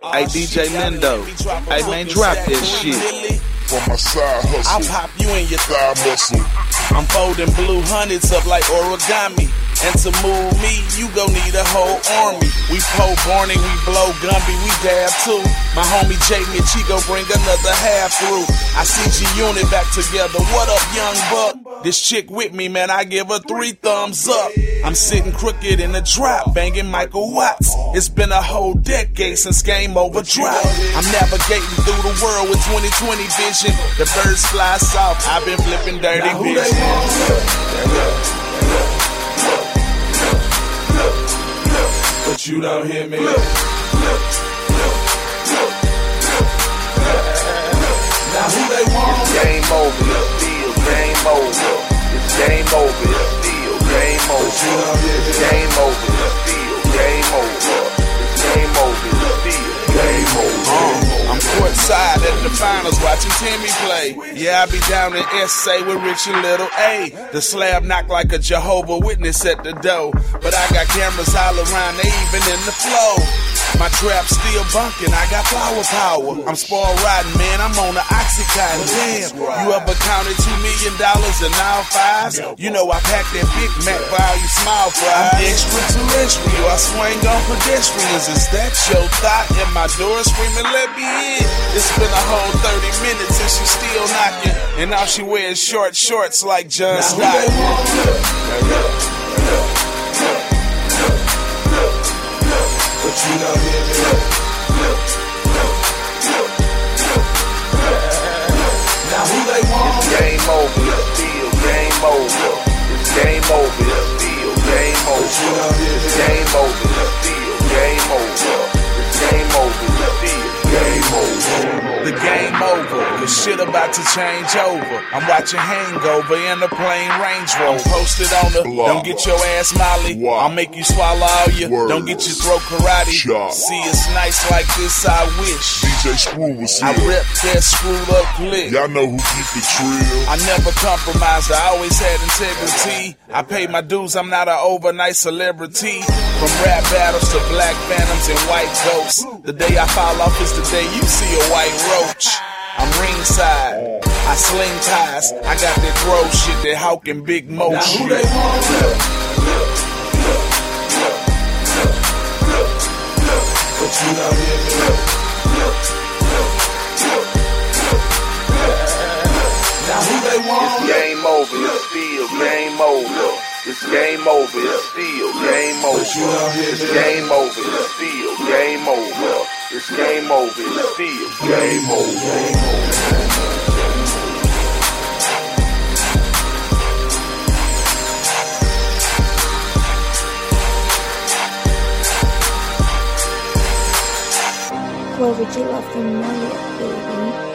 Hey DJ Lindo, hey man, drop this shit. From my side hustle, I'll pop you in your thigh muscle. I'm folding blue hundreds up like origami. And to move me, you gon' need a whole army. We pull Barney, we blow Gumby, we dab too. My homie Jay Michigo bring another half through. I see G Unit back together. What up, young buck? This chick with me, man, I give her three thumbs up. I'm sitting crooked in the drop, banging Michael Watts. It's been a whole decade since Game Over drop. I'm navigating through the world with 2020 vision. The birds fly south. I've been flipping dirty bitches. But you don't hear me. Now who over. It's game over, it's still game over. It's game over, still game over. It's game over, it's still game over. I'm courtside at the finals watching Timmy play. Yeah, I be down in SA with Richie Little A. The slab knock like a Jehovah Witness at the door. But I got cameras all around, they even in the flow. My trap still bunking, I got flower power. I'm spoiled rotten, man, I'm on the Oxycontin. Damn, you ever counted two million dollars in all fives? You know I packed that Big Mac for all you small fries. I'm extraterrestrial, I swing on pedestrians. Is that your thought? In my door screaming, let me in. It's been a whole 30 minutes and she's still knocking. And now she wears short shorts like John Stockton. Me. Now who they? It's game over, it's still game over. It's game over, it's still game over, over, the shit about to change over. I'm watching Hangover in the plain Range Rover. Posted on the, don't get your ass molly. I'll make you swallow all you. Word. Don't get your throat karate. See, it's nice like this, I wish. DJ Screw was here. I rep that Screwed Up Click. Y'all know who keep it trill. I never compromised, I always had integrity. I pay my dues, I'm not an overnight celebrity. From rap battles to black phantoms and white ghosts. The day I fall off is the day you see a white roach. I'm ringside, I sling ties. I got that throw shit, that Hawk and Big Moe shit. But you don't hear me. Now who they want? Game over, it's still game over. It's game over, it's still game over. It's game over, it's still game over. It's game over, it's still game over. Where would you love the money, baby?